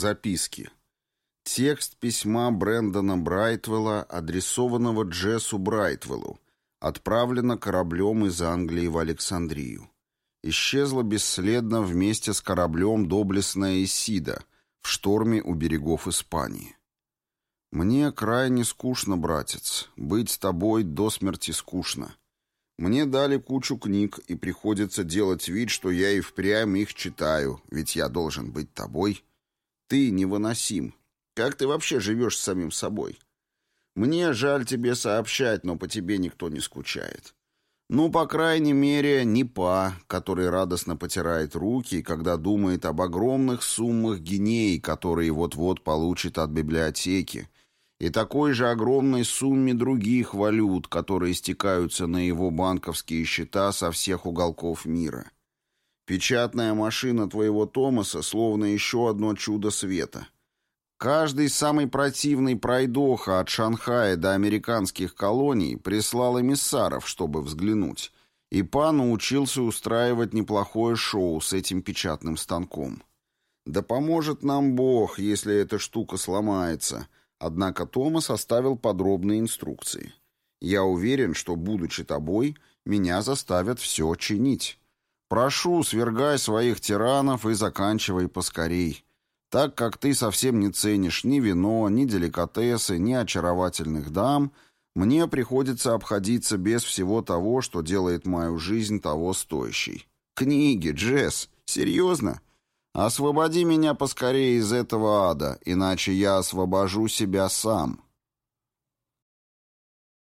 Записки. Текст письма Брэндона Брайтвелла, адресованного Джессу Брайтвеллу, отправлено кораблем из Англии в Александрию. Исчезла бесследно вместе с кораблем доблестная Исида в шторме у берегов Испании. «Мне крайне скучно, братец. Быть с тобой до смерти скучно. Мне дали кучу книг, и приходится делать вид, что я и впрямь их читаю, ведь я должен быть тобой. Ты невыносим. Как ты вообще живешь с самим собой? Мне жаль тебе сообщать, но по тебе никто не скучает. Ну, по крайней мере, не па, который радостно потирает руки, когда думает об огромных суммах геней, которые вот-вот получит от библиотеки, и такой же огромной сумме других валют, которые стекаются на его банковские счета со всех уголков мира. Печатная машина твоего Томаса словно еще одно чудо света. Каждый самый противный пройдоха от Шанхая до американских колоний прислал эмиссаров, чтобы взглянуть, и Па научился устраивать неплохое шоу с этим печатным станком. Да поможет нам Бог, если эта штука сломается — Однако Томас оставил подробные инструкции. Я уверен, что, будучи тобой, меня заставят все чинить. Прошу, свергай своих тиранов и заканчивай поскорей. Так как ты совсем не ценишь ни вино, ни деликатесы, ни очаровательных дам, мне приходится обходиться без всего того, что делает мою жизнь того стоящей. Книги, Джесс, серьезно? Освободи меня поскорее из этого ада, иначе я освобожу себя сам».